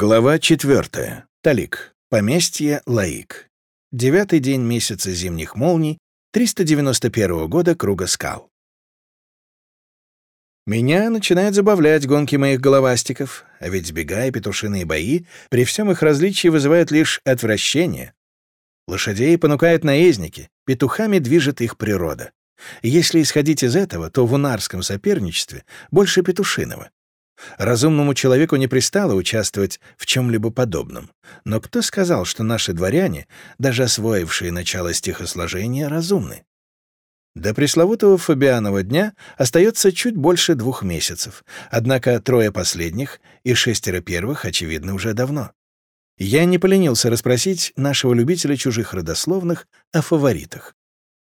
Глава 4. Талик. Поместье Лаик. Девятый день месяца зимних молний 391 года Круга скал. Меня начинают забавлять гонки моих головастиков, а ведь бега и петушиные бои при всем их различии вызывают лишь отвращение. Лошадей понукают наездники, петухами движет их природа. Если исходить из этого, то в унарском соперничестве больше петушиного. Разумному человеку не пристало участвовать в чем-либо подобном. Но кто сказал, что наши дворяне, даже освоившие начало стихосложения, разумны? До пресловутого Фабианова дня остается чуть больше двух месяцев, однако трое последних и шестеро первых, очевидно, уже давно. Я не поленился расспросить нашего любителя чужих родословных о фаворитах.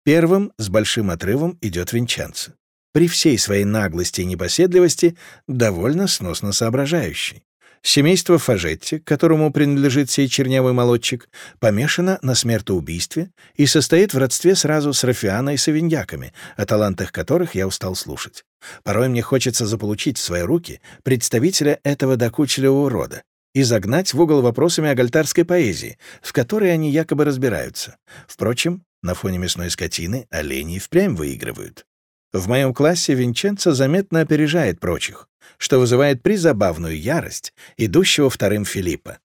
Первым с большим отрывом идет Винчанцо при всей своей наглости и непоседливости довольно сносно соображающий. Семейство Фажетти, которому принадлежит сей чернявый молодчик, помешано на смертоубийстве и состоит в родстве сразу с Рафианой и Савиньяками, о талантах которых я устал слушать. Порой мне хочется заполучить в свои руки представителя этого докучливого рода и загнать в угол вопросами о гальтарской поэзии, в которой они якобы разбираются. Впрочем, на фоне мясной скотины олени впрямь выигрывают. В моем классе Винченцо заметно опережает прочих, что вызывает призабавную ярость идущего вторым Филиппа.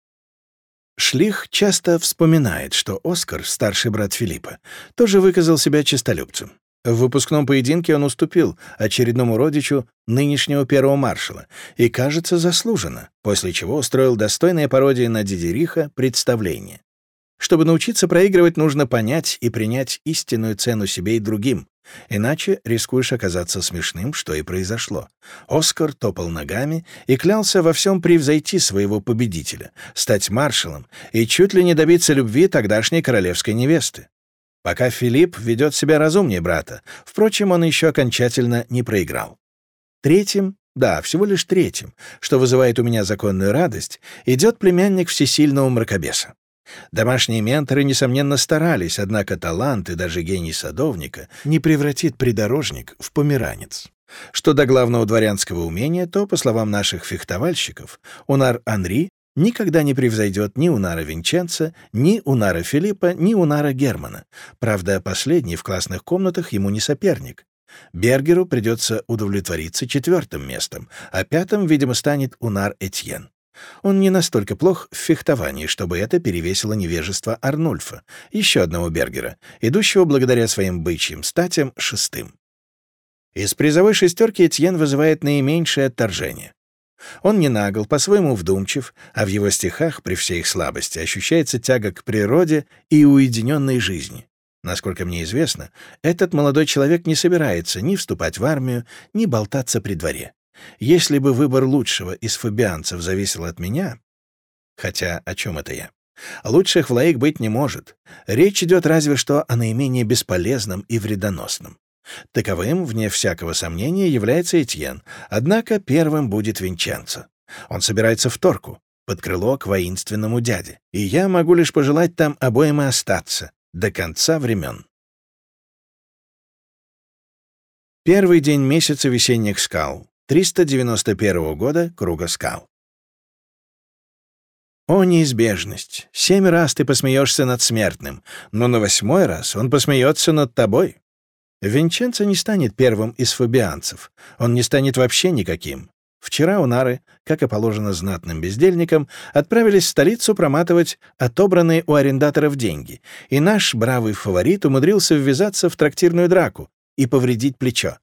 Шлих часто вспоминает, что Оскар, старший брат Филиппа, тоже выказал себя честолюбцем. В выпускном поединке он уступил очередному родичу нынешнего первого маршала и, кажется, заслуженно, после чего устроил достойное пародия на Дидериха представление. Чтобы научиться проигрывать, нужно понять и принять истинную цену себе и другим, Иначе рискуешь оказаться смешным, что и произошло. Оскар топал ногами и клялся во всем превзойти своего победителя, стать маршалом и чуть ли не добиться любви тогдашней королевской невесты. Пока Филипп ведет себя разумнее брата, впрочем, он еще окончательно не проиграл. Третьим, да, всего лишь третьим, что вызывает у меня законную радость, идет племянник всесильного мракобеса. Домашние менторы, несомненно, старались, однако талант и даже гений садовника не превратит придорожник в померанец. Что до главного дворянского умения, то, по словам наших фехтовальщиков, Унар Анри никогда не превзойдет ни Унара Винченца, ни Унара Филиппа, ни Унара Германа. Правда, последний в классных комнатах ему не соперник. Бергеру придется удовлетвориться четвертым местом, а пятым, видимо, станет Унар Этьен. Он не настолько плох в фехтовании, чтобы это перевесило невежество Арнульфа, еще одного Бергера, идущего благодаря своим бычьим статям шестым. Из призовой шестерки Этьен вызывает наименьшее отторжение. Он не нагл, по-своему вдумчив, а в его стихах, при всей их слабости, ощущается тяга к природе и уединенной жизни. Насколько мне известно, этот молодой человек не собирается ни вступать в армию, ни болтаться при дворе. Если бы выбор лучшего из фабианцев зависел от меня... Хотя о чем это я? Лучших в лаик быть не может. Речь идет разве что о наименее бесполезном и вредоносном. Таковым, вне всякого сомнения, является Этьен, однако первым будет Винченцо. Он собирается в Торку, под крыло к воинственному дяде, и я могу лишь пожелать там обоим и остаться до конца времен. Первый день месяца весенних скал. 391 года Круга скал. О, неизбежность! Семь раз ты посмеешься над смертным, но на восьмой раз он посмеется над тобой. Винченцо не станет первым из фабианцев, он не станет вообще никаким. Вчера унары, как и положено знатным бездельникам, отправились в столицу проматывать отобранные у арендаторов деньги, и наш бравый фаворит умудрился ввязаться в трактирную драку и повредить плечо.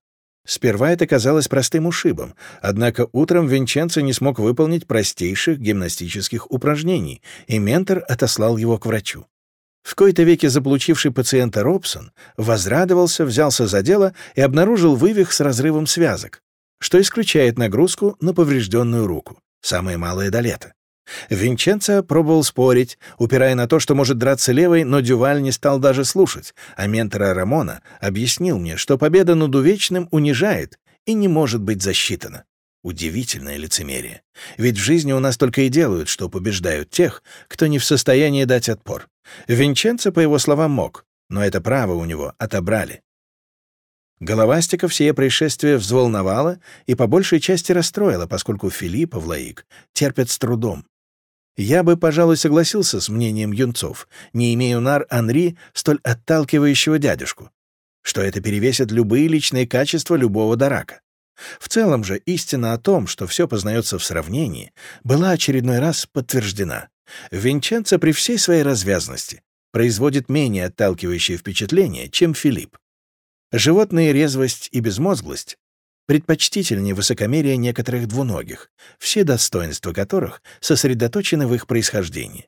Сперва это казалось простым ушибом, однако утром Винченцо не смог выполнить простейших гимнастических упражнений, и ментор отослал его к врачу. В кои-то веке заполучивший пациента Робсон возрадовался, взялся за дело и обнаружил вывих с разрывом связок, что исключает нагрузку на поврежденную руку, самое малое до лета. Винченцо пробовал спорить, упирая на то, что может драться левой, но Дюваль не стал даже слушать, а ментора Рамона объяснил мне, что победа над Увечным унижает и не может быть засчитана. Удивительное лицемерие. Ведь в жизни у нас только и делают, что побеждают тех, кто не в состоянии дать отпор. Винченцо, по его словам, мог, но это право у него отобрали. Головастика все происшествие взволновало и по большей части расстроило, поскольку Филиппа в Лаик терпят с трудом. Я бы, пожалуй, согласился с мнением юнцов, не имея Унар Анри столь отталкивающего дядюшку, что это перевесит любые личные качества любого Дарака. В целом же истина о том, что все познается в сравнении, была очередной раз подтверждена. Винченцо при всей своей развязности производит менее отталкивающее впечатление, чем Филипп. Животная резвость и безмозглость предпочтительнее высокомерия некоторых двуногих, все достоинства которых сосредоточены в их происхождении.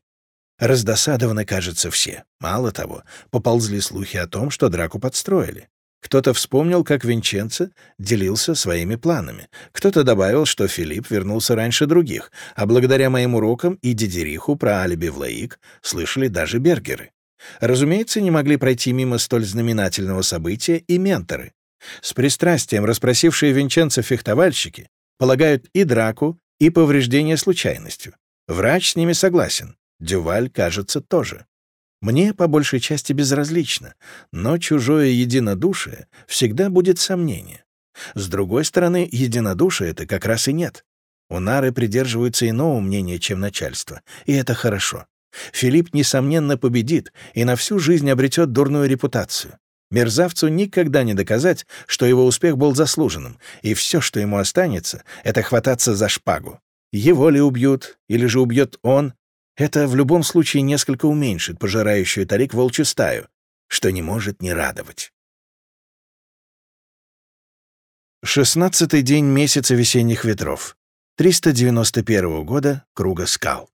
Раздосадованы, кажется, все. Мало того, поползли слухи о том, что драку подстроили. Кто-то вспомнил, как Винченцо делился своими планами. Кто-то добавил, что Филипп вернулся раньше других, а благодаря моим урокам и Дидериху про алиби в Лаик слышали даже бергеры. Разумеется, не могли пройти мимо столь знаменательного события и менторы. С пристрастием расспросившие Винченцо фехтовальщики полагают и драку, и повреждение случайностью. Врач с ними согласен. Дюваль, кажется, тоже. Мне по большей части безразлично, но чужое единодушие всегда будет сомнение. С другой стороны, единодушия это как раз и нет. У Нары придерживаются иного мнения, чем начальство, и это хорошо. Филипп, несомненно, победит и на всю жизнь обретет дурную репутацию. Мерзавцу никогда не доказать, что его успех был заслуженным, и все, что ему останется, — это хвататься за шпагу. Его ли убьют, или же убьет он, это в любом случае несколько уменьшит пожирающую тарик волчью стаю, что не может не радовать. Шестнадцатый день месяца весенних ветров. 391 года Круга скал.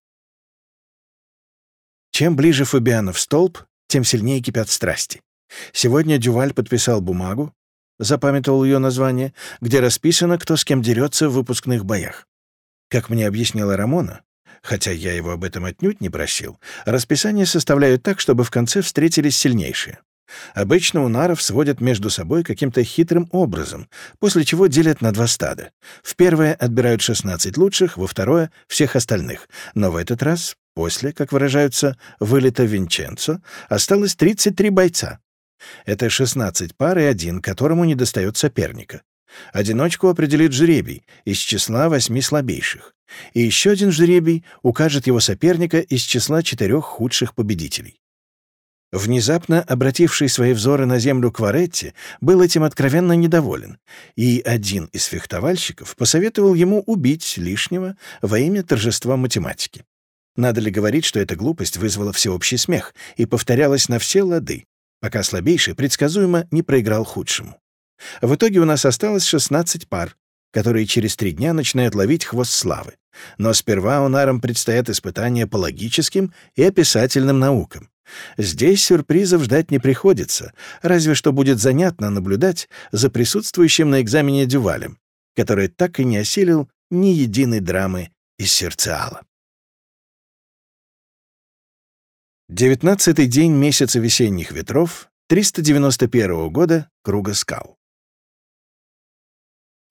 Чем ближе Фабианов столб, тем сильнее кипят страсти. Сегодня Дюваль подписал бумагу, запамятовал ее название, где расписано, кто с кем дерется в выпускных боях. Как мне объяснила Рамона, хотя я его об этом отнюдь не просил, расписание составляют так, чтобы в конце встретились сильнейшие. Обычно унаров сводят между собой каким-то хитрым образом, после чего делят на два стада. В первое отбирают 16 лучших, во второе — всех остальных. Но в этот раз, после, как выражаются, вылета Винченцо, осталось 33 бойца. Это 16 пар и один, которому не достает соперника. Одиночку определит жребий из числа восьми слабейших. И еще один жребий укажет его соперника из числа четырех худших победителей. Внезапно обративший свои взоры на землю Кваретти был этим откровенно недоволен, и один из фехтовальщиков посоветовал ему убить лишнего во имя торжества математики. Надо ли говорить, что эта глупость вызвала всеобщий смех и повторялась на все лады, пока слабейший предсказуемо не проиграл худшему. В итоге у нас осталось 16 пар, которые через три дня начинают ловить хвост славы. Но сперва унарам предстоят испытания по логическим и описательным наукам. Здесь сюрпризов ждать не приходится, разве что будет занятно наблюдать за присутствующим на экзамене Дювалем, который так и не осилил ни единой драмы из сердцеала. Девятнадцатый день месяца весенних ветров 391 года Круга скал.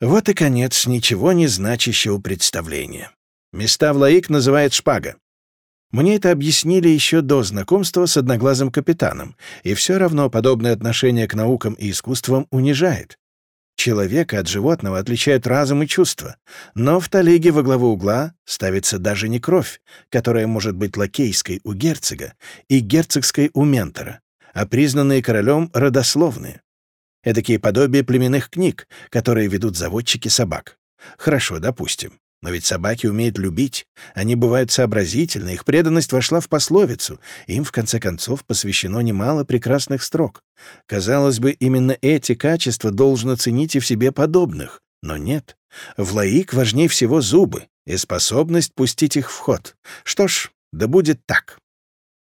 Вот и конец ничего не значащего представления. Места в Лаик называет шпага. Мне это объяснили еще до знакомства с одноглазым капитаном, и все равно подобное отношение к наукам и искусствам унижает. Человека от животного отличают разум и чувства, но в талиге во главу угла ставится даже не кровь, которая может быть лакейской у герцога и герцогской у ментора, а признанные королем родословные. Эдакие подобия племенных книг, которые ведут заводчики собак. Хорошо, допустим. Но ведь собаки умеют любить, они бывают сообразительны, их преданность вошла в пословицу, им, в конце концов, посвящено немало прекрасных строк. Казалось бы, именно эти качества должно ценить и в себе подобных, но нет. В лаик важнее всего зубы и способность пустить их в ход. Что ж, да будет так.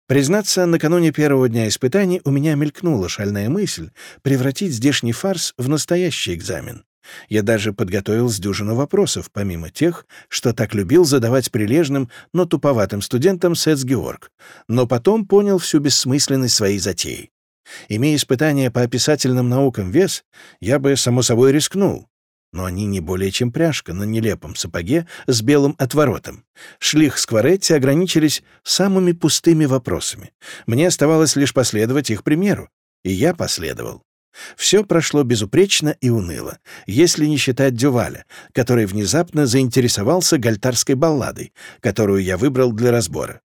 Признаться, накануне первого дня испытаний у меня мелькнула шальная мысль превратить здешний фарс в настоящий экзамен. Я даже подготовил с дюжину вопросов, помимо тех, что так любил задавать прилежным, но туповатым студентам Сетс Георг, но потом понял всю бессмысленность своей затеи. Имея испытания по описательным наукам вес, я бы, само собой, рискнул. Но они не более чем пряжка на нелепом сапоге с белым отворотом. Шлих Скворетти ограничились самыми пустыми вопросами. Мне оставалось лишь последовать их примеру, и я последовал. Все прошло безупречно и уныло, если не считать Дюваля, который внезапно заинтересовался гальтарской балладой, которую я выбрал для разбора.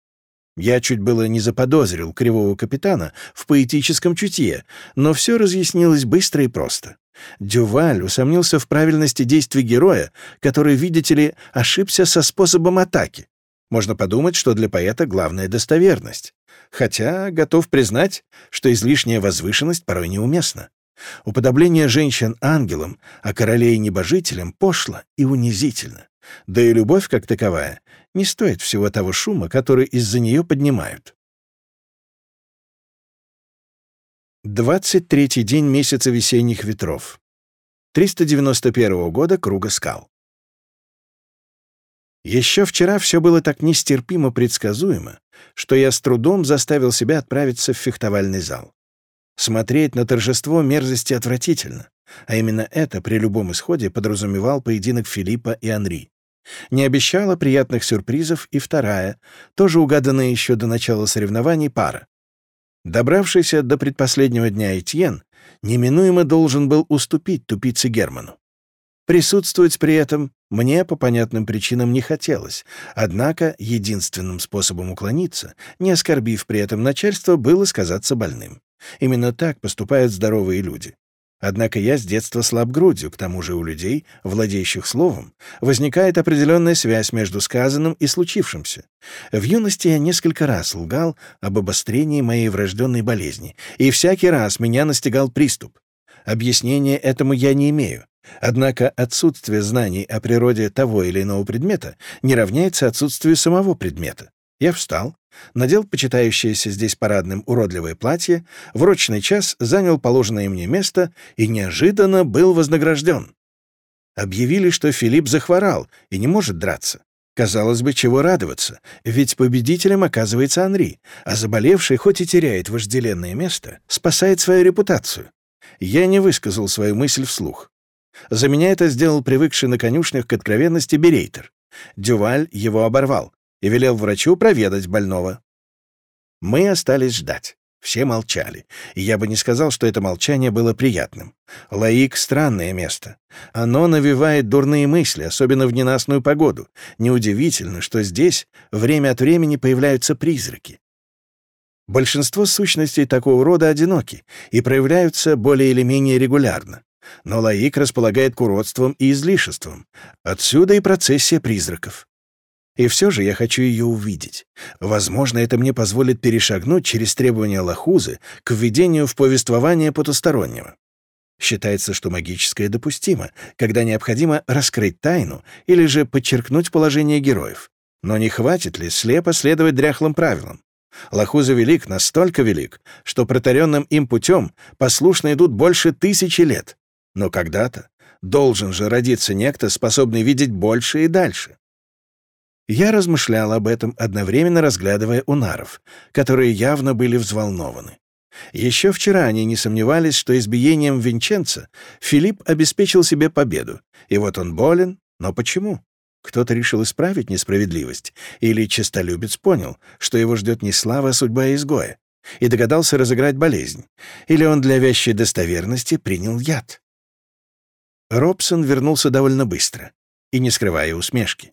Я чуть было не заподозрил кривого капитана в поэтическом чутье, но все разъяснилось быстро и просто. Дюваль усомнился в правильности действий героя, который, видите ли, ошибся со способом атаки. Можно подумать, что для поэта главная достоверность. Хотя готов признать, что излишняя возвышенность порой неуместна. Уподобление женщин ангелам, а королей небожителям пошло и унизительно. Да и любовь как таковая не стоит всего того шума, который из-за нее поднимают. 23-й день месяца весенних ветров. 391 года Круга скал. Еще вчера все было так нестерпимо предсказуемо, что я с трудом заставил себя отправиться в фехтовальный зал. Смотреть на торжество мерзости отвратительно, а именно это при любом исходе подразумевал поединок Филиппа и Анри. Не обещала приятных сюрпризов и вторая, тоже угаданная еще до начала соревнований, пара. Добравшийся до предпоследнего дня Этьен неминуемо должен был уступить тупице Герману. Присутствовать при этом мне по понятным причинам не хотелось, однако единственным способом уклониться, не оскорбив при этом начальство, было сказаться больным. Именно так поступают здоровые люди. Однако я с детства слаб грудью, к тому же у людей, владеющих словом, возникает определенная связь между сказанным и случившимся. В юности я несколько раз лгал об обострении моей врожденной болезни, и всякий раз меня настигал приступ. Объяснения этому я не имею. Однако отсутствие знаний о природе того или иного предмета не равняется отсутствию самого предмета. Я встал, надел почитающееся здесь парадным уродливое платье, в рочный час занял положенное мне место и неожиданно был вознагражден. Объявили, что Филипп захворал и не может драться. Казалось бы, чего радоваться, ведь победителем оказывается Анри, а заболевший, хоть и теряет вожделенное место, спасает свою репутацию. Я не высказал свою мысль вслух. За меня это сделал привыкший на конюшнях к откровенности Берейтер. Дюваль его оборвал и велел врачу проведать больного. Мы остались ждать. Все молчали, и я бы не сказал, что это молчание было приятным. Лаик — странное место. Оно навевает дурные мысли, особенно в ненастную погоду. Неудивительно, что здесь время от времени появляются призраки. Большинство сущностей такого рода одиноки и проявляются более или менее регулярно. Но Лаик располагает куротством и излишеством. Отсюда и процессия призраков. И все же я хочу ее увидеть. Возможно, это мне позволит перешагнуть через требования Лохузы к введению в повествование потустороннего. Считается, что магическое допустимо, когда необходимо раскрыть тайну или же подчеркнуть положение героев. Но не хватит ли слепо следовать дряхлым правилам? Лохуза велик, настолько велик, что протаренным им путем послушно идут больше тысячи лет. Но когда-то должен же родиться некто, способный видеть больше и дальше. Я размышлял об этом, одновременно разглядывая унаров, которые явно были взволнованы. Еще вчера они не сомневались, что избиением Винченца Филипп обеспечил себе победу, и вот он болен, но почему? Кто-то решил исправить несправедливость, или честолюбец понял, что его ждет не слава, а судьба изгоя, и догадался разыграть болезнь, или он для вящей достоверности принял яд. Робсон вернулся довольно быстро и не скрывая усмешки.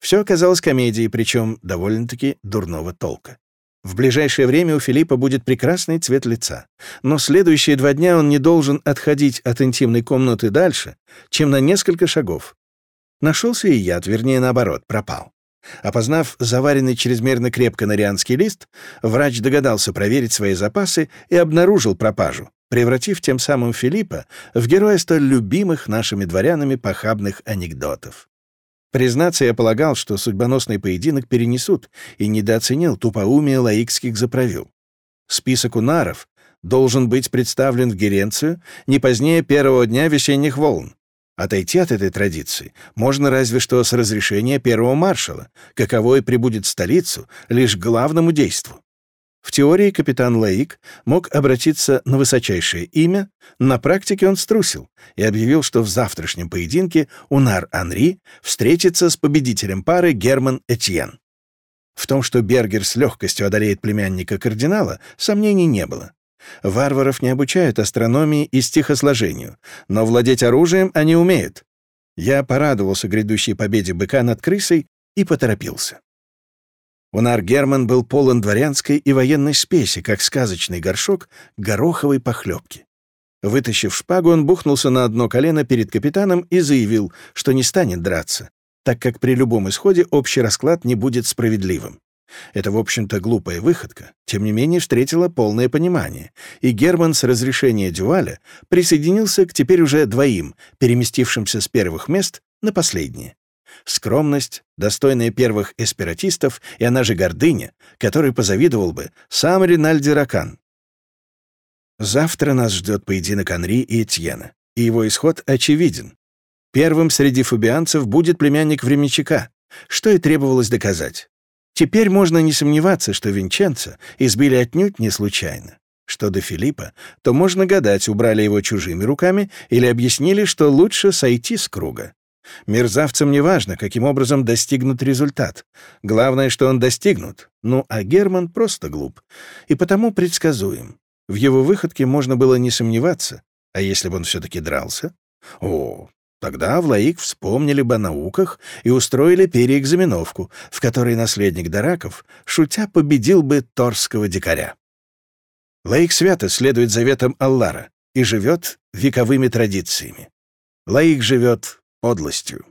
Все оказалось комедией, причем довольно-таки дурного толка. В ближайшее время у Филиппа будет прекрасный цвет лица, но следующие два дня он не должен отходить от интимной комнаты дальше, чем на несколько шагов. Нашелся и яд, вернее, наоборот, пропал. Опознав заваренный чрезмерно крепко норианский лист, врач догадался проверить свои запасы и обнаружил пропажу, превратив тем самым Филиппа в героя столь любимых нашими дворянами похабных анекдотов. Признаться, я полагал, что судьбоносный поединок перенесут, и недооценил тупоумие лаикских заправил. Список унаров должен быть представлен в Геренцию не позднее первого дня весенних волн. Отойти от этой традиции можно разве что с разрешения первого маршала, каково и прибудет в столицу лишь главному действу. В теории капитан Лаик мог обратиться на высочайшее имя, на практике он струсил и объявил, что в завтрашнем поединке Унар Анри встретится с победителем пары Герман Этьен. В том, что Бергер с легкостью одолеет племянника кардинала, сомнений не было. Варваров не обучают астрономии и стихосложению, но владеть оружием они умеют. Я порадовался грядущей победе быка над крысой и поторопился. Унар Герман был полон дворянской и военной спеси, как сказочный горшок гороховой похлебки. Вытащив шпагу, он бухнулся на одно колено перед капитаном и заявил, что не станет драться, так как при любом исходе общий расклад не будет справедливым. Это, в общем-то, глупая выходка, тем не менее встретила полное понимание, и Герман с разрешения Дюваля присоединился к теперь уже двоим, переместившимся с первых мест на последние. Скромность, достойная первых эспиратистов, и она же гордыня, которой позавидовал бы сам Ринальди Ракан. Завтра нас ждет поединок Анри и Этьена, и его исход очевиден. Первым среди фубианцев будет племянник временщика, что и требовалось доказать. Теперь можно не сомневаться, что Винченца избили отнюдь не случайно. Что до Филиппа, то можно гадать, убрали его чужими руками или объяснили, что лучше сойти с круга. Мерзавцам не важно, каким образом достигнут результат. Главное, что он достигнут. Ну, а Герман просто глуп. И потому предсказуем. В его выходке можно было не сомневаться. А если бы он все-таки дрался? О, тогда в Лаик вспомнили бы о науках и устроили переэкзаменовку, в которой наследник Дараков, шутя, победил бы торского дикаря. Лаик свято следует заветам Аллара и живет вековыми традициями. Лаик живет подлостью.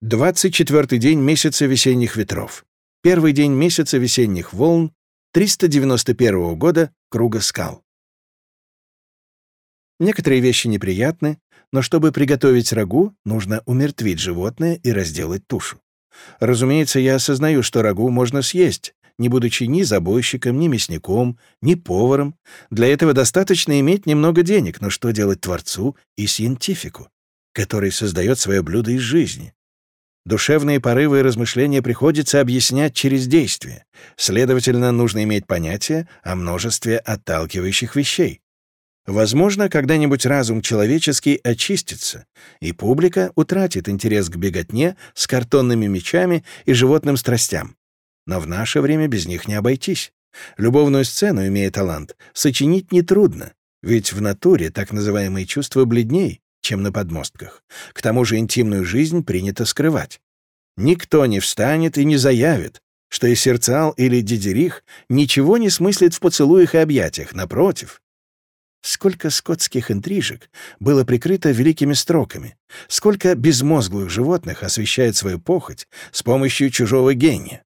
24 день месяца весенних ветров. Первый день месяца весенних волн 391 года круга скал. Некоторые вещи неприятны, но чтобы приготовить рагу, нужно умертвить животное и разделать тушу. Разумеется, я осознаю, что рагу можно съесть, не будучи ни забойщиком, ни мясником, ни поваром. Для этого достаточно иметь немного денег, но что делать творцу и сиентифику, который создает свое блюдо из жизни? Душевные порывы и размышления приходится объяснять через действие. Следовательно, нужно иметь понятие о множестве отталкивающих вещей. Возможно, когда-нибудь разум человеческий очистится, и публика утратит интерес к беготне с картонными мечами и животным страстям. Но в наше время без них не обойтись. Любовную сцену, имея талант, сочинить нетрудно, ведь в натуре так называемые чувства бледней, чем на подмостках. К тому же интимную жизнь принято скрывать. Никто не встанет и не заявит, что и Серциал или Дидерих ничего не смыслит в поцелуях и объятиях, напротив. Сколько скотских интрижек было прикрыто великими строками, сколько безмозглых животных освещает свою похоть с помощью чужого гения.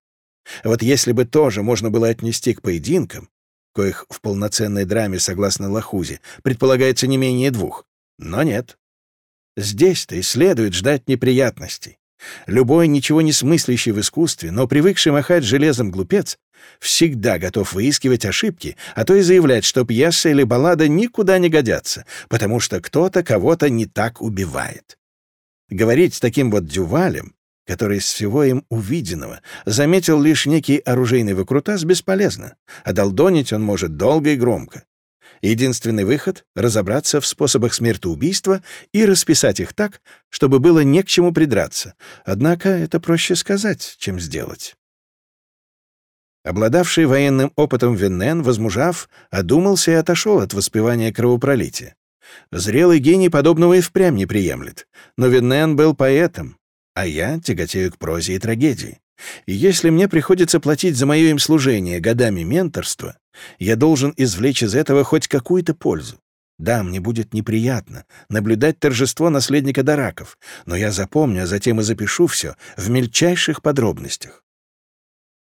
Вот если бы тоже можно было отнести к поединкам, коих в полноценной драме, согласно Лохузе, предполагается не менее двух, но нет. Здесь-то и следует ждать неприятностей. Любой ничего не смыслящий в искусстве, но привыкший махать железом глупец, всегда готов выискивать ошибки, а то и заявлять, что пьеса или баллада никуда не годятся, потому что кто-то кого-то не так убивает. Говорить с таким вот Дювалем который из всего им увиденного заметил лишь некий оружейный выкрутас, бесполезно, а долдонить он может долго и громко. Единственный выход — разобраться в способах смертоубийства и расписать их так, чтобы было не к чему придраться. Однако это проще сказать, чем сделать. Обладавший военным опытом Веннен, возмужав, одумался и отошел от воспевания кровопролития. Зрелый гений подобного и впрямь не приемлет. Но Веннен был поэтом, а я тяготею к прозе и трагедии. И если мне приходится платить за мое им служение годами менторства, я должен извлечь из этого хоть какую-то пользу. Да, мне будет неприятно наблюдать торжество наследника Дараков, но я запомню, а затем и запишу все в мельчайших подробностях.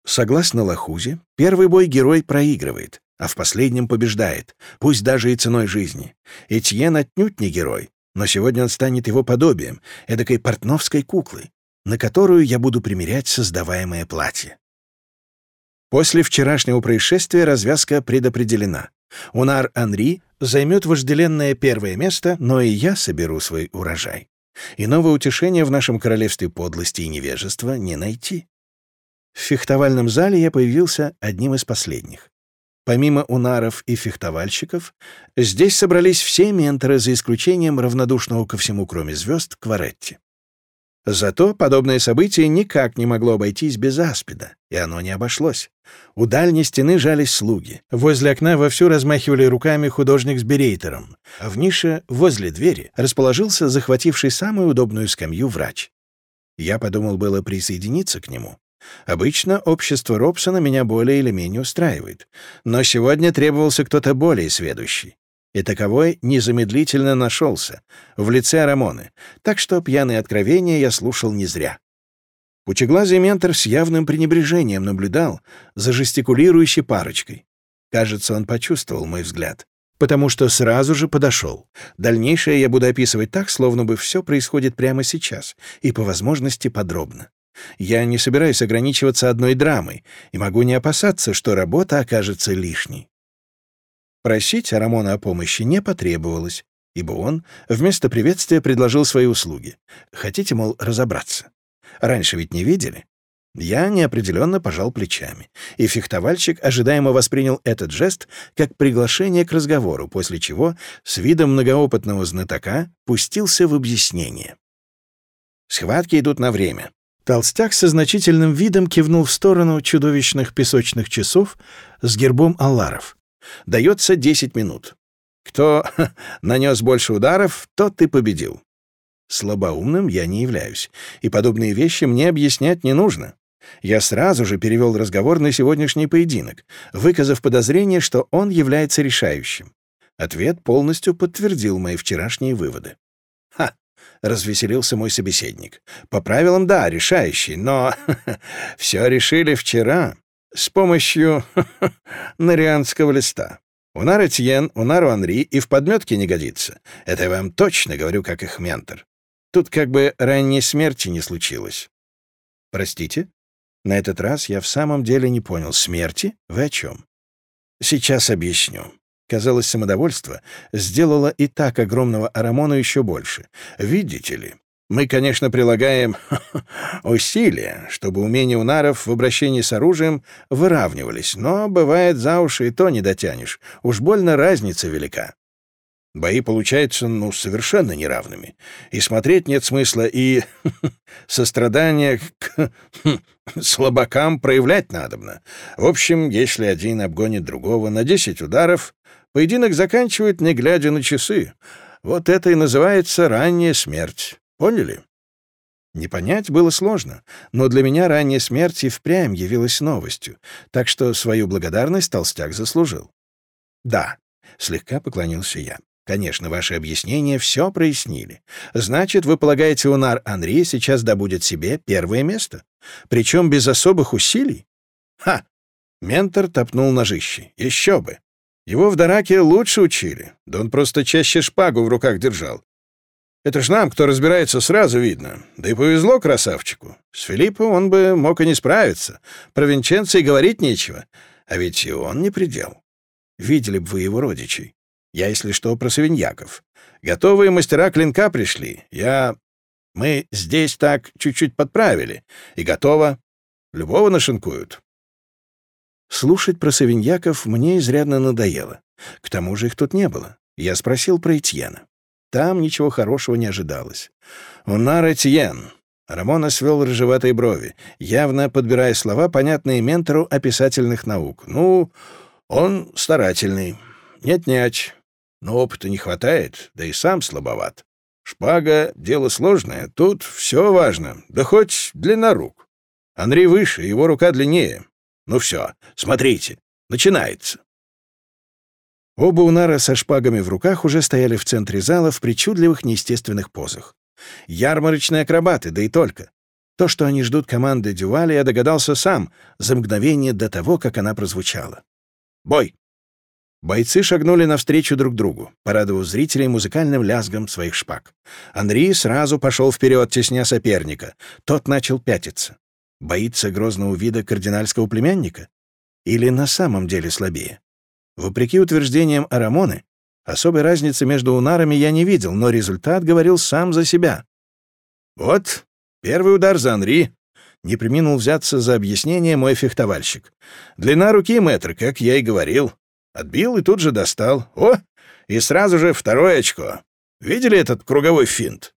Согласно Лохузе, первый бой герой проигрывает, а в последнем побеждает, пусть даже и ценой жизни. Этьен отнюдь не герой, но сегодня он станет его подобием, эдакой портновской куклы, на которую я буду примерять создаваемое платье. После вчерашнего происшествия развязка предопределена. Унар Анри займет вожделенное первое место, но и я соберу свой урожай. Иного утешения в нашем королевстве подлости и невежества не найти. В фехтовальном зале я появился одним из последних. Помимо унаров и фехтовальщиков, здесь собрались все менторы, за исключением равнодушного ко всему, кроме звезд, Кваретти. Зато подобное событие никак не могло обойтись без аспида, и оно не обошлось. У дальней стены жались слуги. Возле окна вовсю размахивали руками художник с берейтером, а в нише, возле двери, расположился захвативший самую удобную скамью врач. Я подумал было присоединиться к нему. Обычно общество Робсона меня более или менее устраивает, но сегодня требовался кто-то более сведущий. И таковой незамедлительно нашелся, в лице Рамоны, так что пьяные откровения я слушал не зря. Пучеглазый ментор с явным пренебрежением наблюдал за жестикулирующей парочкой. Кажется, он почувствовал мой взгляд, потому что сразу же подошел. Дальнейшее я буду описывать так, словно бы все происходит прямо сейчас, и по возможности подробно. Я не собираюсь ограничиваться одной драмой и могу не опасаться, что работа окажется лишней. Просить Рамона о помощи не потребовалось, ибо он вместо приветствия предложил свои услуги. Хотите, мол, разобраться? Раньше ведь не видели? Я неопределенно пожал плечами, и фехтовальщик ожидаемо воспринял этот жест как приглашение к разговору, после чего с видом многоопытного знатока пустился в объяснение. Схватки идут на время. Толстяк со значительным видом кивнул в сторону чудовищных песочных часов с гербом Алларов. Дается 10 минут. Кто нанес больше ударов, тот и победил. Слабоумным я не являюсь, и подобные вещи мне объяснять не нужно. Я сразу же перевел разговор на сегодняшний поединок, выказав подозрение, что он является решающим. Ответ полностью подтвердил мои вчерашние выводы. Развеселился мой собеседник. «По правилам, да, решающий, но все решили вчера с помощью нарианского листа. Унар Этьен, Унару Анри и в подметке не годится. Это я вам точно говорю, как их ментор. Тут как бы ранней смерти не случилось. Простите? На этот раз я в самом деле не понял. Смерти? Вы о чем? Сейчас объясню. Казалось, самодовольство сделало и так огромного Арамона еще больше. Видите ли, мы, конечно, прилагаем усилия, чтобы умения унаров в обращении с оружием выравнивались, но бывает за уши и то не дотянешь. Уж больно разница велика. Бои получаются, ну, совершенно неравными. И смотреть нет смысла, и сострадание к слабакам проявлять надобно. В общем, если один обгонит другого на 10 ударов, поединок заканчивает, не глядя на часы. Вот это и называется ранняя смерть. Поняли? Не понять было сложно, но для меня ранняя смерть и впрямь явилась новостью, так что свою благодарность толстяк заслужил. «Да», — слегка поклонился я. «Конечно, ваши объяснения все прояснили. Значит, вы полагаете, Унар Анри сейчас добудет себе первое место? Причем без особых усилий?» «Ха!» — ментор топнул ножище. «Еще бы! Его в Дараке лучше учили, да он просто чаще шпагу в руках держал. Это ж нам, кто разбирается, сразу видно. Да и повезло красавчику. С Филиппом он бы мог и не справиться. Про Винченца и говорить нечего. А ведь и он не предел. Видели бы вы его родичей. Я, если что, про Савиньяков. Готовые мастера клинка пришли. Я... Мы здесь так чуть-чуть подправили. И готово. Любого нашинкуют. Слушать про Савиньяков мне изрядно надоело. К тому же их тут не было. Я спросил про Этьена. Там ничего хорошего не ожидалось. «Унар Этьен». Рамона свел рыжеватые брови, явно подбирая слова, понятные ментору описательных наук. «Ну, он старательный. Нет-нет. Но опыта не хватает, да и сам слабоват. Шпага — дело сложное, тут все важно, да хоть длина рук. Андрей выше, его рука длиннее. Ну все, смотрите, начинается». Оба унара со шпагами в руках уже стояли в центре зала в причудливых неестественных позах. Ярмарочные акробаты, да и только. То, что они ждут команды Дюваля, я догадался сам, за мгновение до того, как она прозвучала. «Бой!» Бойцы шагнули навстречу друг другу, порадовав зрителей музыкальным лязгом своих шпаг. Андрей сразу пошел вперед, тесня соперника. Тот начал пятиться. Боится грозного вида кардинальского племянника? Или на самом деле слабее? Вопреки утверждениям Арамоны, особой разницы между унарами я не видел, но результат говорил сам за себя. «Вот, первый удар за Анри», — не приминул взяться за объяснение мой фехтовальщик. «Длина руки, мэтр, как я и говорил. Отбил и тут же достал. О, и сразу же второе очко. Видели этот круговой финт?»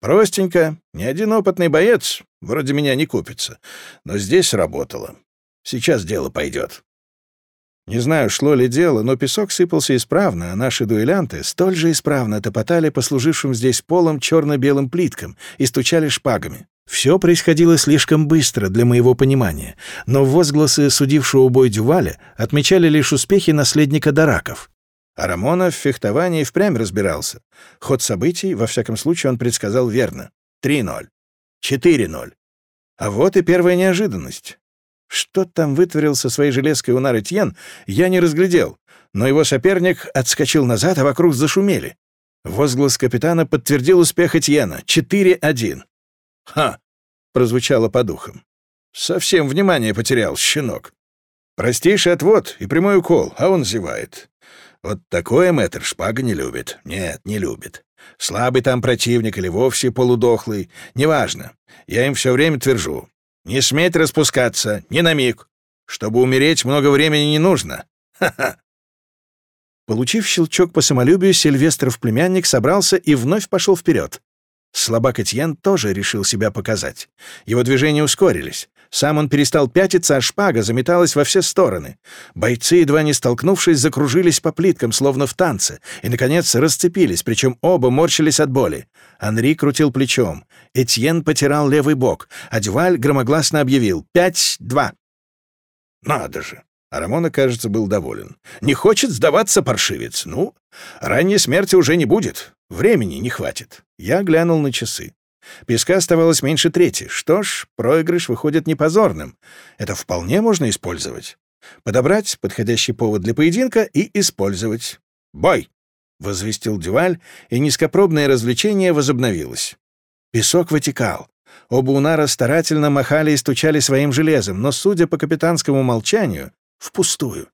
Простенько, ни один опытный боец вроде меня не купится. Но здесь работало. Сейчас дело пойдет. Не знаю, шло ли дело, но песок сыпался исправно, а наши дуэлянты столь же исправно топотали по служившим здесь полом черно-белым плиткам и стучали шпагами. Все происходило слишком быстро для моего понимания, но возгласы судившего бой Дюваля отмечали лишь успехи наследника Дараков. А Рамона в фехтовании впрямь разбирался. Ход событий, во всяком случае, он предсказал верно. 3-0. 4-0. А вот и первая неожиданность. Что там вытворил со своей железкой Унар Этьен, я не разглядел, но его соперник отскочил назад, а вокруг зашумели. Возглас капитана подтвердил успех Этьена. 4-1. «Ха!» — прозвучало по духам. «Совсем внимание потерял, щенок. Простейший отвод и прямой укол, а он зевает. Вот такое мэтр шпага не любит. Нет, не любит. Слабый там противник или вовсе полудохлый, неважно. Я им все время твержу. Не сметь распускаться, ни на миг. Чтобы умереть, много времени не нужно. Ха-ха. Получив щелчок по самолюбию, Сильвестров племянник собрался и вновь пошел вперед. Слабак Этьен тоже решил себя показать. Его движения ускорились. Сам он перестал пятиться, а шпага заметалась во все стороны. Бойцы, едва не столкнувшись, закружились по плиткам, словно в танце, и, наконец, расцепились, причем оба морщились от боли. Анри крутил плечом. Этьен потирал левый бок, а Дюваль громогласно объявил «Пять-два». «Надо же!» А Рамона, кажется, был доволен. «Не хочет сдаваться паршивец. Ну, ранней смерти уже не будет. Времени не хватит». Я глянул на часы. Песка оставалось меньше трети. Что ж, проигрыш выходит непозорным. Это вполне можно использовать. Подобрать подходящий повод для поединка и использовать. «Бой!» — возвестил Дюваль, и низкопробное развлечение возобновилось. Песок вытекал. Оба унара старательно махали и стучали своим железом, но, судя по капитанскому молчанию, впустую.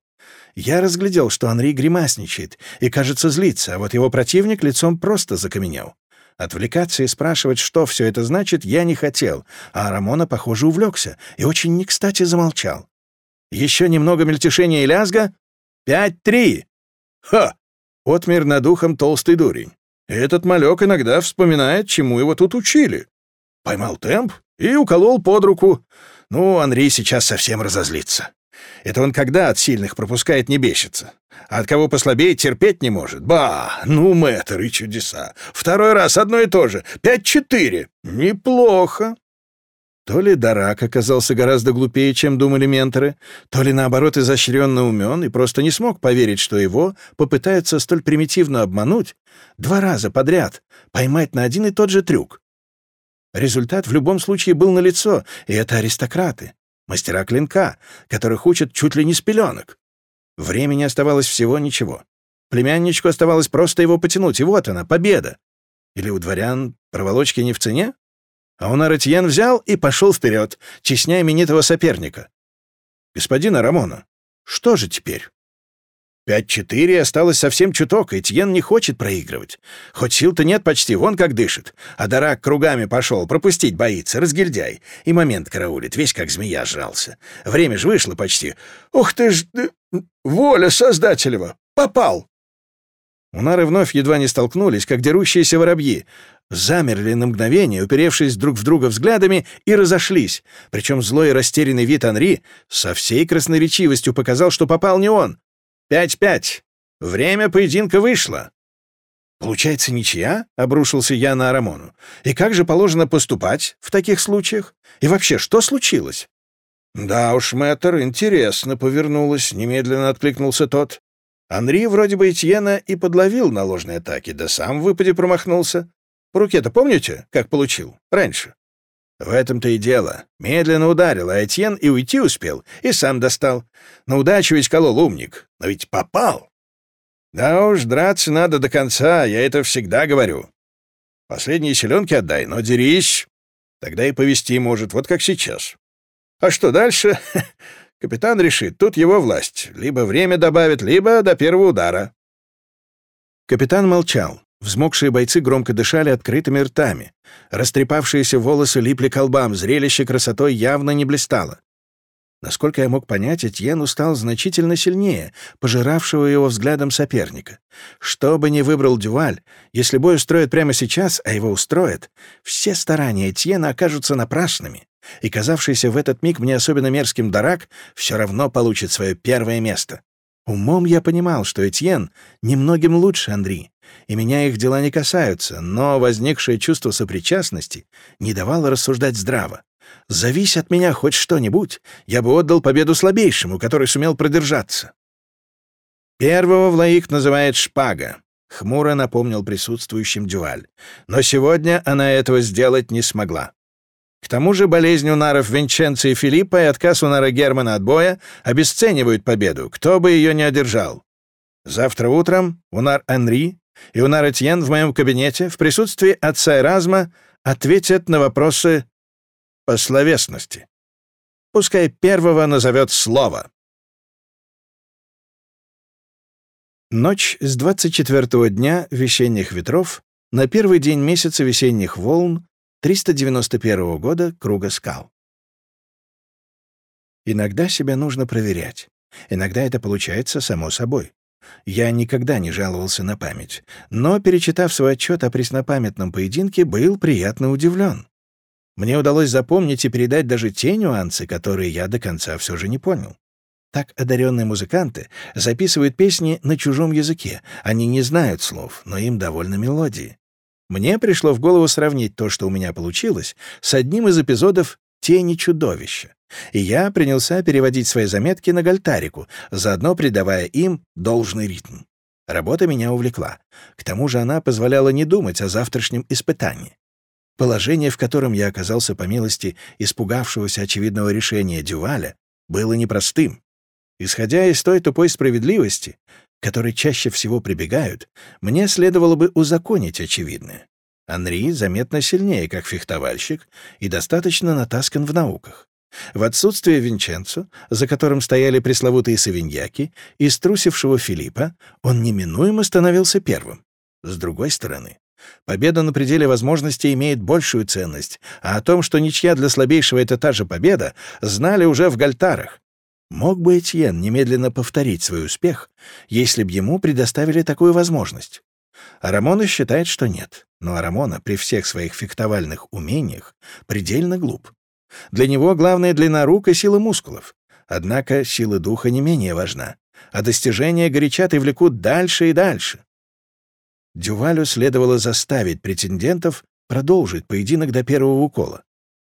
Я разглядел, что Анри гримасничает и, кажется, злится, а вот его противник лицом просто закаменел. Отвлекаться и спрашивать, что все это значит, я не хотел, а Рамона, похоже, увлекся и очень не кстати замолчал. Еще немного мельтешения и лязга. Пять-три! Ха! Отмер над ухом толстый дурень. Этот малек иногда вспоминает, чему его тут учили. Поймал темп и уколол под руку. Ну, Анри сейчас совсем разозлится. Это он когда от сильных пропускает, не бесится. А от кого послабее терпеть не может. Ба! Ну, мэтр и чудеса. Второй раз одно и то же. Пять-четыре. Неплохо. То ли Дарак оказался гораздо глупее, чем думали менторы, то ли, наоборот, изощренно умен и просто не смог поверить, что его попытаются столь примитивно обмануть два раза подряд, поймать на один и тот же трюк. Результат в любом случае был налицо, и это аристократы мастера клинка, которых учат чуть ли не с пеленок. Времени оставалось всего ничего. Племянничку оставалось просто его потянуть, и вот она, победа. Или у дворян проволочки не в цене? А он Аратьен взял и пошел вперед, честня именитого соперника. Господина Рамона, что же теперь? Пять-четыре осталось совсем чуток, и Тьен не хочет проигрывать. Хоть сил-то нет почти, вон как дышит. А Дарак кругами пошел, пропустить боится, разгильдяй. И момент караулит, весь как змея сжался. Время ж вышло почти. Ух ты ж, воля Создателева! Попал! Унары вновь едва не столкнулись, как дерущиеся воробьи. Замерли на мгновение, уперевшись друг в друга взглядами, и разошлись. Причем злой и растерянный вид Анри со всей красноречивостью показал, что попал не он. «Пять-пять. Время поединка вышло». «Получается ничья?» — обрушился я на Арамону. «И как же положено поступать в таких случаях? И вообще, что случилось?» «Да уж, мэтр, интересно повернулось», — немедленно откликнулся тот. Анри вроде бы Этьена и подловил на ложной атаке, да сам в выпаде промахнулся. По руке-то помните, как получил? Раньше. В этом-то и дело. Медленно ударил, а Этьен и уйти успел, и сам достал. На удачу ведь колол умник, но ведь попал. Да уж, драться надо до конца, я это всегда говорю. Последние селенки отдай, но дерись. Тогда и повести может, вот как сейчас. А что дальше? Капитан решит, тут его власть. Либо время добавит, либо до первого удара. Капитан молчал. Взмокшие бойцы громко дышали открытыми ртами. Растрепавшиеся волосы липли к колбам, зрелище красотой явно не блистало. Насколько я мог понять, Этьен устал значительно сильнее, пожиравшего его взглядом соперника. Что бы ни выбрал Дюваль, если бой устроят прямо сейчас, а его устроят, все старания Этьена окажутся напрасными, и казавшийся в этот миг мне особенно мерзким Дарак все равно получит свое первое место. Умом я понимал, что Этьен немногим лучше Андри, и меня их дела не касаются, но возникшее чувство сопричастности не давало рассуждать здраво. Завись от меня хоть что-нибудь, я бы отдал победу слабейшему, который сумел продержаться. Первого в Лаик называет шпага, — хмуро напомнил присутствующим Дюваль. Но сегодня она этого сделать не смогла. К тому же болезнь унаров Винченца и Филиппа и отказ унара Германа от боя обесценивают победу, кто бы ее не одержал. Завтра утром унар Анри и унар Этьен в моем кабинете в присутствии отца Эразма ответят на вопросы по словесности. Пускай первого назовет слово. Ночь с 24 дня весенних ветров на первый день месяца весенних волн 391 года круга скал. Иногда себя нужно проверять. Иногда это получается само собой. Я никогда не жаловался на память, но, перечитав свой отчет о преснопамятном поединке, был приятно удивлен. Мне удалось запомнить и передать даже те нюансы, которые я до конца все же не понял. Так одаренные музыканты записывают песни на чужом языке. Они не знают слов, но им довольно мелодии. Мне пришло в голову сравнить то, что у меня получилось, с одним из эпизодов «Тени чудовища». И я принялся переводить свои заметки на гальтарику, заодно придавая им должный ритм. Работа меня увлекла. К тому же она позволяла не думать о завтрашнем испытании. Положение, в котором я оказался по милости испугавшегося очевидного решения Дюваля, было непростым. Исходя из той тупой справедливости, которой чаще всего прибегают, мне следовало бы узаконить очевидное. Анри заметно сильнее, как фехтовальщик, и достаточно натаскан в науках. В отсутствие Винченцо, за которым стояли пресловутые савиньяки, и струсившего Филиппа, он неминуемо становился первым. С другой стороны, Победа на пределе возможностей имеет большую ценность, а о том, что ничья для слабейшего — это та же победа, знали уже в Гальтарах. Мог бы Этьен немедленно повторить свой успех, если б ему предоставили такую возможность? Арамона считает, что нет, но Арамона при всех своих фехтовальных умениях предельно глуп. Для него главная длина рук и сила мускулов. Однако сила духа не менее важна, а достижения горячат и влекут дальше и дальше. Дювалю следовало заставить претендентов продолжить поединок до первого укола.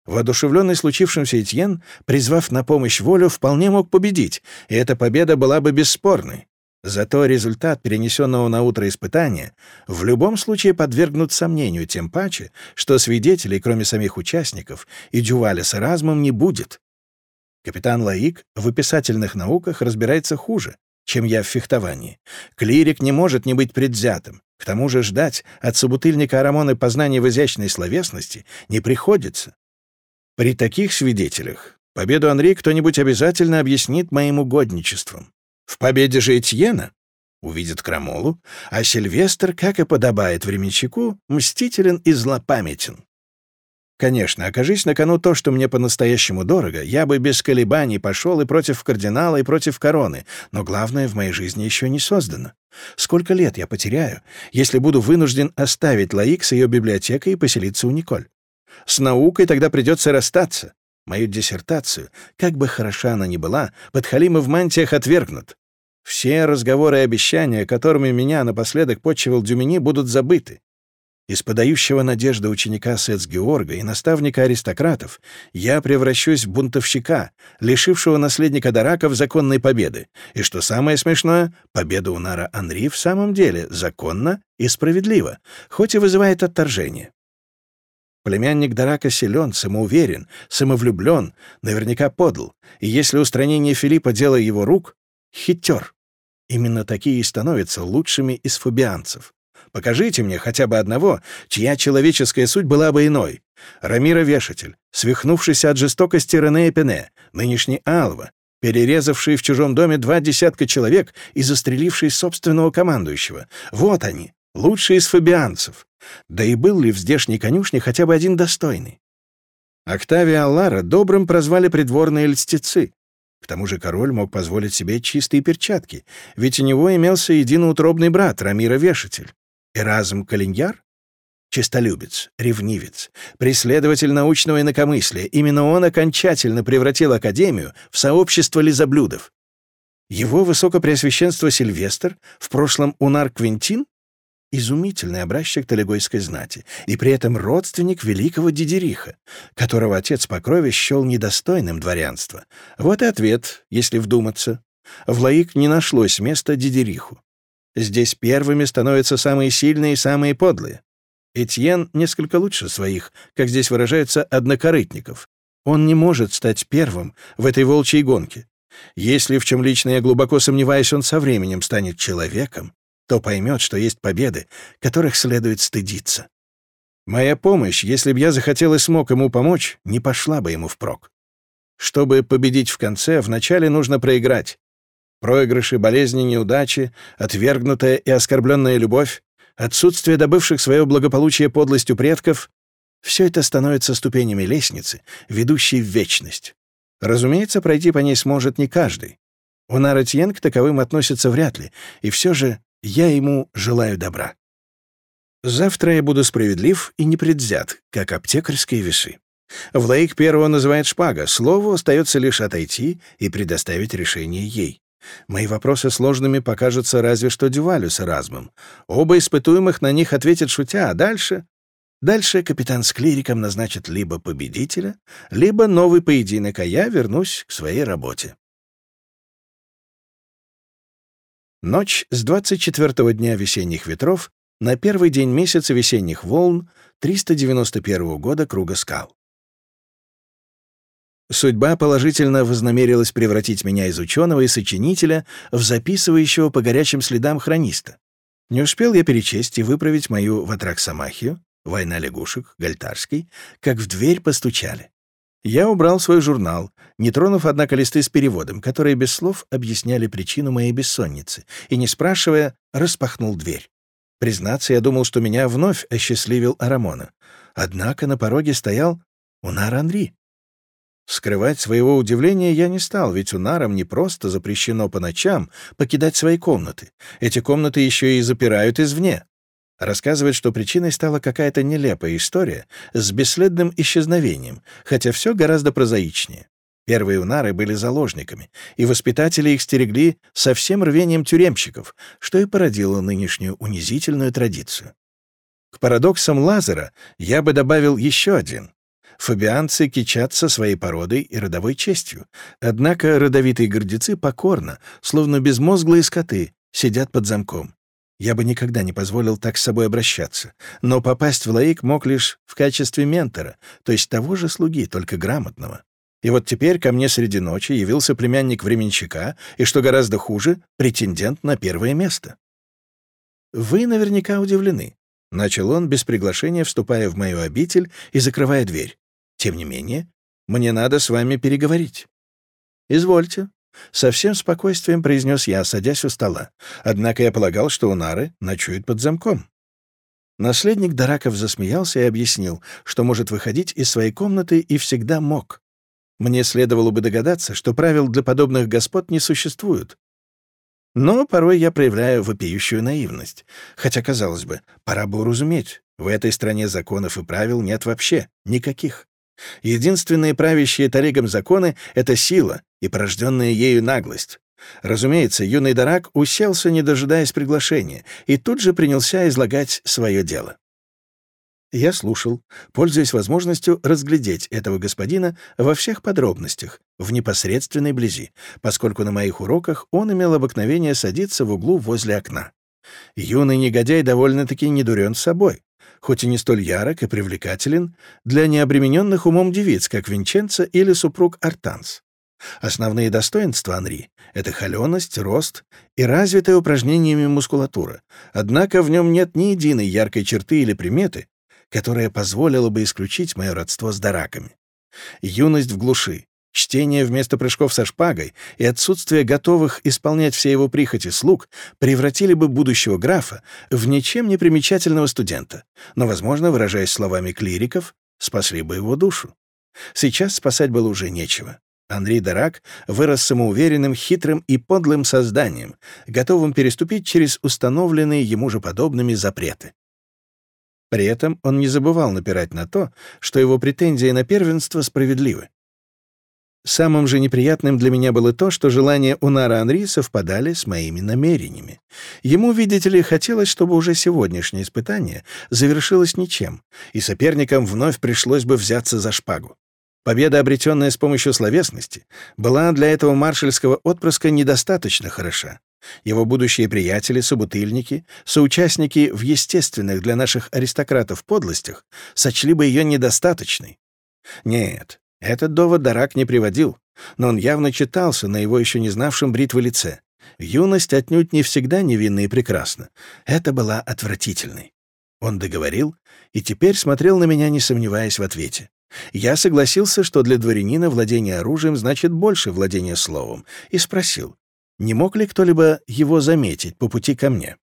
Воодушевленный случившимся Этьен, призвав на помощь волю, вполне мог победить, и эта победа была бы бесспорной. Зато результат перенесенного на утро испытания в любом случае подвергнут сомнению, тем паче, что свидетелей, кроме самих участников, и Дюваля с Эразмом не будет. Капитан Лаик в описательных науках разбирается хуже, чем я в фехтовании. Клирик не может не быть предвзятым. К тому же ждать от собутыльника Арамоны познания в изящной словесности не приходится. При таких свидетелях победу Анри кто-нибудь обязательно объяснит моим угодничеством. В победе же Этьена увидит Крамолу, а Сильвестр, как и подобает временщику, мстителен и злопамятен. Конечно, окажись на кону то, что мне по-настоящему дорого, я бы без колебаний пошел и против кардинала, и против короны, но главное в моей жизни еще не создано. Сколько лет я потеряю, если буду вынужден оставить Лаик с ее библиотекой и поселиться у Николь? С наукой тогда придется расстаться. Мою диссертацию, как бы хороша она ни была, подхалимы в мантиях отвергнут. Все разговоры и обещания, которыми меня напоследок почивал Дюмини, будут забыты. Из подающего надежды ученика Сец-Георга и наставника аристократов я превращусь в бунтовщика, лишившего наследника Дарака законной победы. И что самое смешное, победа Нара Анри в самом деле законна и справедлива, хоть и вызывает отторжение. Племянник Дарака силен, самоуверен, самовлюблен, наверняка подл, и если устранение Филиппа — дело его рук, хитер. Именно такие и становятся лучшими из фубианцев. Покажите мне хотя бы одного, чья человеческая суть была бы иной. Рамира Вешатель, свихнувшийся от жестокости Рене Пене, нынешний Алва, перерезавший в чужом доме два десятка человек и застреливший собственного командующего. Вот они, лучшие из фабианцев. Да и был ли в здешней конюшне хотя бы один достойный? Октавия Аллара добрым прозвали придворные льстецы. К тому же король мог позволить себе чистые перчатки, ведь у него имелся единоутробный брат Рамира Вешатель. Эразм Калиньяр? Честолюбец, ревнивец, преследователь научного инакомыслия. Именно он окончательно превратил Академию в сообщество лизоблюдов. Его высокопреосвященство Сильвестр, в прошлом Унар Квинтин, изумительный образчик талигойской знати, и при этом родственник великого Дидериха, которого отец по крови счел недостойным дворянства. Вот и ответ, если вдуматься. В Лаик не нашлось места Дидериху. Здесь первыми становятся самые сильные и самые подлые. Этьен несколько лучше своих, как здесь выражаются, однокорытников. Он не может стать первым в этой волчьей гонке. Если, в чем лично я глубоко сомневаюсь, он со временем станет человеком, то поймет, что есть победы, которых следует стыдиться. Моя помощь, если б я захотел и смог ему помочь, не пошла бы ему впрок. Чтобы победить в конце, вначале нужно проиграть. Проигрыши, болезни, неудачи, отвергнутая и оскорбленная любовь, отсутствие добывших свое благополучие подлостью предков — все это становится ступенями лестницы, ведущей в вечность. Разумеется, пройти по ней сможет не каждый. У Наратьен к таковым относится вряд ли, и все же я ему желаю добра. Завтра я буду справедлив и непредвзят, как аптекарские весы. Влаик первого называет шпага, слову остается лишь отойти и предоставить решение ей. Мои вопросы сложными покажутся разве что Дювалю с Эразмом. Оба испытуемых на них ответят шутя, а дальше... Дальше капитан с клириком назначит либо победителя, либо новый поединок, а я вернусь к своей работе. Ночь с 24-го дня весенних ветров на первый день месяца весенних волн 391 года круга скал. Судьба положительно вознамерилась превратить меня из ученого и сочинителя в записывающего по горячим следам хрониста. Не успел я перечесть и выправить мою ватраксамахию, война лягушек, гальтарский, как в дверь постучали. Я убрал свой журнал, не тронув, однако, листы с переводом, которые без слов объясняли причину моей бессонницы, и, не спрашивая, распахнул дверь. Признаться, я думал, что меня вновь осчастливил Арамона. Однако на пороге стоял Унар Анри. Скрывать своего удивления я не стал, ведь Унарам не просто запрещено по ночам покидать свои комнаты. Эти комнаты еще и запирают извне. Рассказывает, что причиной стала какая-то нелепая история с бесследным исчезновением, хотя все гораздо прозаичнее. Первые унары были заложниками, и воспитатели их стерегли со всем рвением тюремщиков, что и породило нынешнюю унизительную традицию. К парадоксам Лазера я бы добавил еще один. Фабианцы кичатся своей породой и родовой честью, однако родовитые гордецы покорно, словно безмозглые скоты, сидят под замком. Я бы никогда не позволил так с собой обращаться, но попасть в Лаик мог лишь в качестве ментора, то есть того же слуги, только грамотного. И вот теперь ко мне среди ночи явился племянник временщика, и, что гораздо хуже, претендент на первое место. «Вы наверняка удивлены», — начал он без приглашения, вступая в мою обитель и закрывая дверь. «Тем не менее, мне надо с вами переговорить». «Извольте», со всем спокойствием произнес я, садясь у стола. Однако я полагал, что у Нары ночует под замком. Наследник Дараков засмеялся и объяснил, что может выходить из своей комнаты и всегда мог. Мне следовало бы догадаться, что правил для подобных господ не существует. Но порой я проявляю вопиющую наивность. Хотя, казалось бы, пора бы уразуметь, в этой стране законов и правил нет вообще, никаких. Единственные правящие Таригом законы — это сила и порожденная ею наглость. Разумеется, юный Дарак уселся, не дожидаясь приглашения, и тут же принялся излагать свое дело. Я слушал, пользуясь возможностью разглядеть этого господина во всех подробностях, в непосредственной близи, поскольку на моих уроках он имел обыкновение садиться в углу возле окна. Юный негодяй довольно-таки недурен собой хоть и не столь ярок и привлекателен для необремененных умом девиц, как Винченца или супруг Артанс. Основные достоинства Анри — это холеность, рост и развитая упражнениями мускулатура, однако в нем нет ни единой яркой черты или приметы, которая позволила бы исключить мое родство с дараками. Юность в глуши, Чтение вместо прыжков со шпагой и отсутствие готовых исполнять все его прихоти слуг превратили бы будущего графа в ничем не примечательного студента, но, возможно, выражаясь словами клириков, спасли бы его душу. Сейчас спасать было уже нечего. Анри Дарак вырос самоуверенным, хитрым и подлым созданием, готовым переступить через установленные ему же подобными запреты. При этом он не забывал напирать на то, что его претензии на первенство справедливы. Самым же неприятным для меня было то, что желания Унара Анри совпадали с моими намерениями. Ему, видите ли, хотелось, чтобы уже сегодняшнее испытание завершилось ничем, и соперникам вновь пришлось бы взяться за шпагу. Победа, обретенная с помощью словесности, была для этого маршальского отпрыска недостаточно хороша. Его будущие приятели, собутыльники, соучастники в естественных для наших аристократов подлостях сочли бы ее недостаточной. Нет, этот довод Дарак не приводил, но он явно читался на его еще не знавшем бритвы лице. Юность отнюдь не всегда невинна и прекрасна. Это была отвратительной. Он договорил и теперь смотрел на меня, не сомневаясь в ответе. Я согласился, что для дворянина владение оружием значит больше владения словом, и спросил, не мог ли кто-либо его заметить по пути ко мне.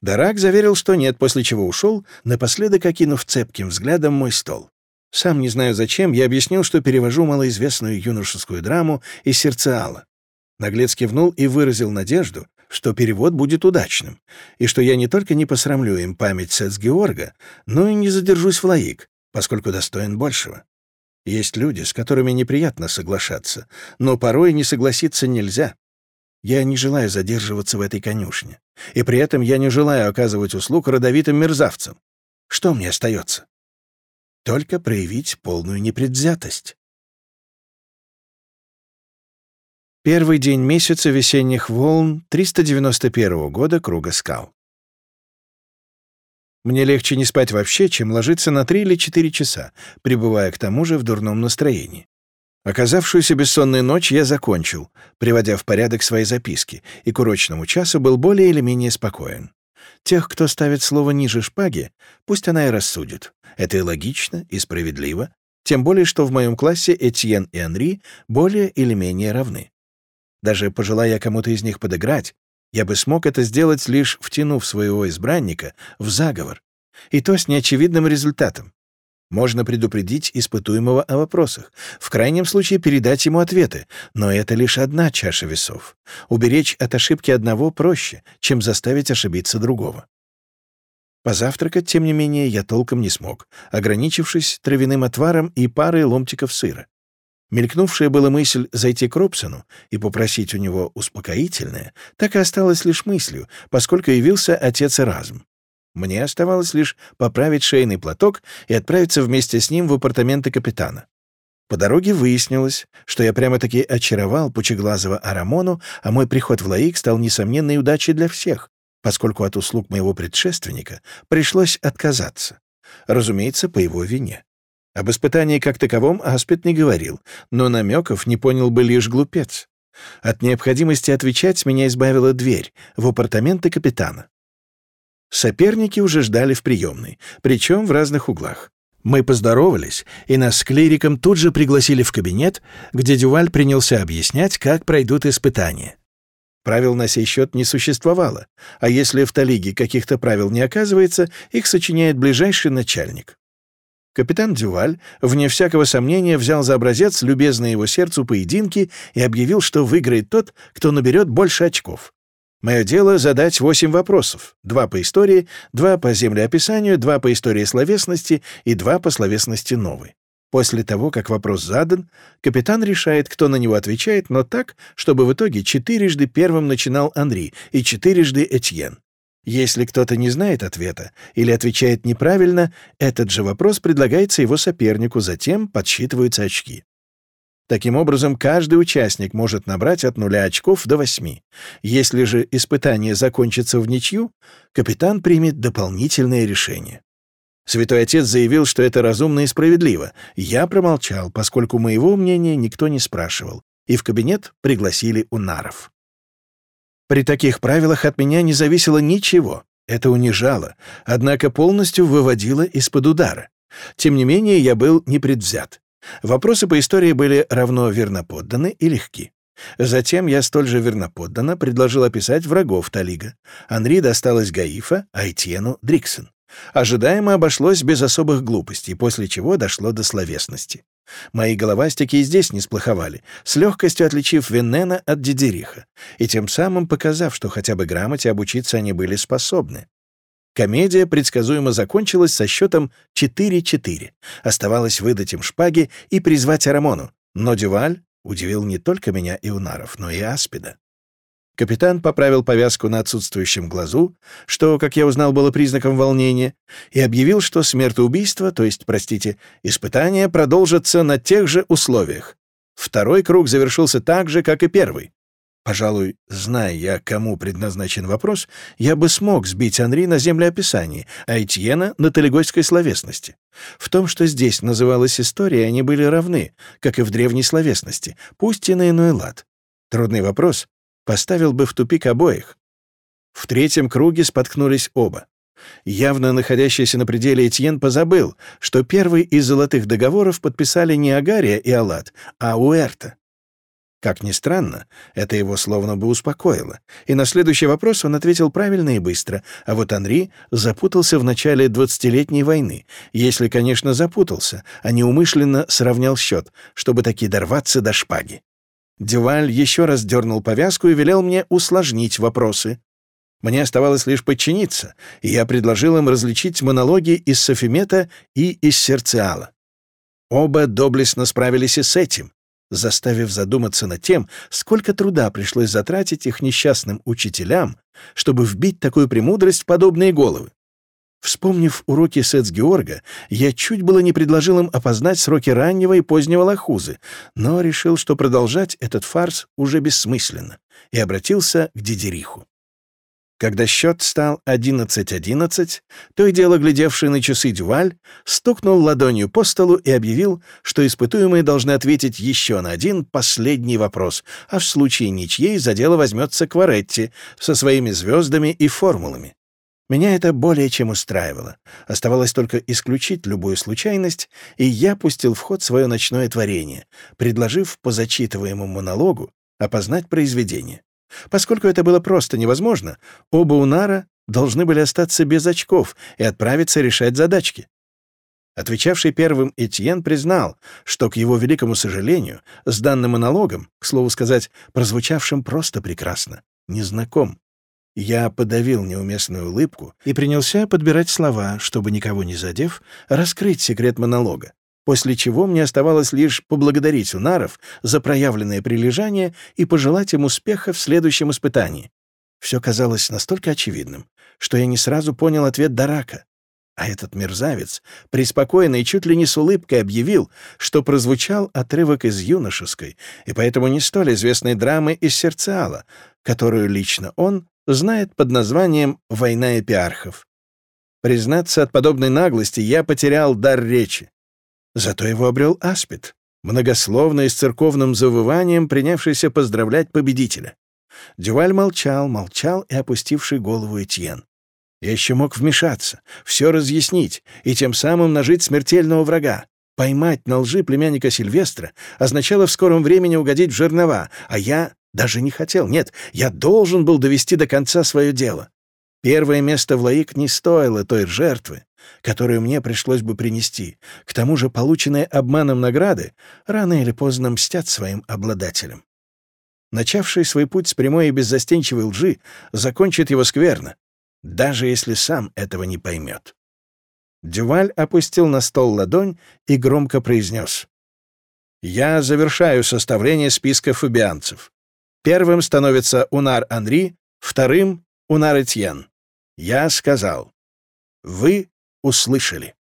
Дарак заверил, что нет, после чего ушел, напоследок окинув цепким взглядом мой стол. Сам не знаю зачем, я объяснил, что перевожу малоизвестную юношескую драму из сердца Наглец кивнул и выразил надежду, что перевод будет удачным, и что я не только не посрамлю им память Сец-Георга, но и не задержусь в Лаик, поскольку достоин большего. Есть люди, с которыми неприятно соглашаться, но порой не согласиться нельзя. Я не желаю задерживаться в этой конюшне, и при этом я не желаю оказывать услуг родовитым мерзавцам. Что мне остается? Только проявить полную непредвзятость. Первый день месяца весенних волн 391 года Круга скал. Мне легче не спать вообще, чем ложиться на три или четыре часа, пребывая к тому же в дурном настроении. Оказавшуюся бессонной ночь я закончил, приводя в порядок свои записки, и к урочному часу был более или менее спокоен. Тех, кто ставит слово ниже шпаги, пусть она и рассудит. Это и логично, и справедливо, тем более, что в моем классе Этьен и Анри более или менее равны. Даже пожелая кому-то из них подыграть, я бы смог это сделать, лишь втянув своего избранника в заговор, и то с неочевидным результатом. Можно предупредить испытуемого о вопросах, в крайнем случае передать ему ответы, но это лишь одна чаша весов. Уберечь от ошибки одного проще, чем заставить ошибиться другого. Позавтракать, тем не менее, я толком не смог, ограничившись травяным отваром и парой ломтиков сыра. Мелькнувшая была мысль зайти к Робсону и попросить у него успокоительное, так и осталась лишь мыслью, поскольку явился отец Эразм. Мне оставалось лишь поправить шейный платок и отправиться вместе с ним в апартаменты капитана. По дороге выяснилось, что я прямо-таки очаровал пучеглазого Арамону, а мой приход в Лаик стал несомненной удачей для всех, поскольку от услуг моего предшественника пришлось отказаться. Разумеется, по его вине. Об испытании как таковом Аспид не говорил, но намеков не понял бы лишь глупец. От необходимости отвечать меня избавила дверь в апартаменты капитана. Соперники уже ждали в приемной, причем в разных углах. Мы поздоровались, и нас с клириком тут же пригласили в кабинет, где Дюваль принялся объяснять, как пройдут испытания. Правил на сей счет не существовало, а если в Талиге каких-то правил не оказывается, их сочиняет ближайший начальник. Капитан Дюваль, вне всякого сомнения, взял за образец любезные его сердцу поединки и объявил, что выиграет тот, кто наберет больше очков. Мое дело — задать восемь вопросов. Два по истории, два по землеописанию, два по истории словесности и два по словесности новой. После того, как вопрос задан, капитан решает, кто на него отвечает, но так, чтобы в итоге четырежды первым начинал Анри и четырежды Этьен. Если кто-то не знает ответа или отвечает неправильно, этот же вопрос предлагается его сопернику, затем подсчитываются очки. Таким образом, каждый участник может набрать от нуля очков до восьми. Если же испытание закончится в ничью, капитан примет дополнительное решение. Святой Отец заявил, что это разумно и справедливо. Я промолчал, поскольку моего мнения никто не спрашивал, и в кабинет пригласили унаров. При таких правилах от меня не зависело ничего. Это унижало, однако полностью выводило из-под удара. Тем не менее, я был непредвзят. Вопросы по истории были равно верноподданы и легки. Затем я столь же верноподданно предложил описать врагов Талига. Анри досталось Гаифа, а Этьену — Дриксон. Ожидаемо обошлось без особых глупостей, после чего дошло до словесности. Мои головастики и здесь не сплоховали, с легкостью отличив Веннена от Дидериха, и тем самым показав, что хотя бы грамоте обучиться они были способны. Комедия предсказуемо закончилась со счетом 4-4. Оставалось выдать им шпаги и призвать Арамону, но Дюваль удивил не только меня и Унаров, но и Аспида. Капитан поправил повязку на отсутствующем глазу, что, как я узнал, было признаком волнения, и объявил, что смертоубийство, то есть, простите, испытание продолжится на тех же условиях. Второй круг завершился так же, как и первый. Пожалуй, зная я, кому предназначен вопрос, я бы смог сбить Анри на землеописании, а Этьена — на талигойской словесности. В том, что здесь называлась история, они были равны, как и в древней словесности, пусть и на иной лад. Трудный вопрос, поставил бы в тупик обоих. В третьем круге споткнулись оба. Явно находящийся на пределе Этьен позабыл, что первый из золотых договоров подписали не Агария и Алат, а Уэрта. Как ни странно, это его словно бы успокоило, и на следующий вопрос он ответил правильно и быстро, а вот Анри запутался в начале двадцатилетней войны, если, конечно, запутался, а не умышленно сравнял счет, чтобы таки дорваться до шпаги. Дюваль еще раз дернул повязку и велел мне усложнить вопросы. Мне оставалось лишь подчиниться, и я предложил им различить монологи из Софимета и из Серциала. Оба доблестно справились и с этим, заставив задуматься над тем, сколько труда пришлось затратить их несчастным учителям, чтобы вбить такую премудрость в подобные головы. Вспомнив уроки Сец-Георга, я чуть было не предложил им опознать сроки раннего и позднего лохузы, но решил, что продолжать этот фарс уже бессмысленно, и обратился к Дидериху. Когда счет стал 11-11, то и дело глядевший на часы Дюваль стукнул ладонью по столу и объявил, что испытуемые должны ответить еще на один последний вопрос, а в случае ничьей за дело возьмется Кваретти со своими звездами и формулами. Меня это более чем устраивало. Оставалось только исключить любую случайность, и я пустил в ход свое ночное творение, предложив по зачитываемому монологу опознать произведение. Поскольку это было просто невозможно, оба Унара должны были остаться без очков и отправиться решать задачки. Отвечавший первым Этьен признал, что, к его великому сожалению, с данным монологом, к слову сказать, прозвучавшим просто прекрасно, не знаком. Я подавил неуместную улыбку и принялся подбирать слова, чтобы, никого не задев, раскрыть секрет монолога, после чего мне оставалось лишь поблагодарить Унаров за проявленное прилежание и пожелать им успеха в следующем испытании. Все казалось настолько очевидным, что я не сразу понял ответ Дарака. А этот мерзавец преспокойно и чуть ли не с улыбкой объявил, что прозвучал отрывок из юношеской и поэтому не столь известной драмы из Серциала, которую лично он знает под названием «Война эпиархов». Признаться, от подобной наглости я потерял дар речи. Зато его обрел Аспид, многословно и с церковным завыванием принявшийся поздравлять победителя. Дюваль молчал, молчал и опустивший голову Этьен. Я еще мог вмешаться, все разъяснить и тем самым нажить смертельного врага. Поймать на лжи племянника Сильвестра означало в скором времени угодить в жернова, а я даже не хотел, нет, я должен был довести до конца свое дело. Первое место в Лаик не стоило той жертвы, которую мне пришлось бы принести. К тому же полученные обманом награды рано или поздно мстят своим обладателям. Начавший свой путь с прямой и беззастенчивой лжи закончит его скверно, даже если сам этого не поймет. Дюваль опустил на стол ладонь и громко произнес. «Я завершаю составление списка фабианцев. Первым становится Унар Анри, вторым — Унар Этьен. Я сказал. Вы услышали.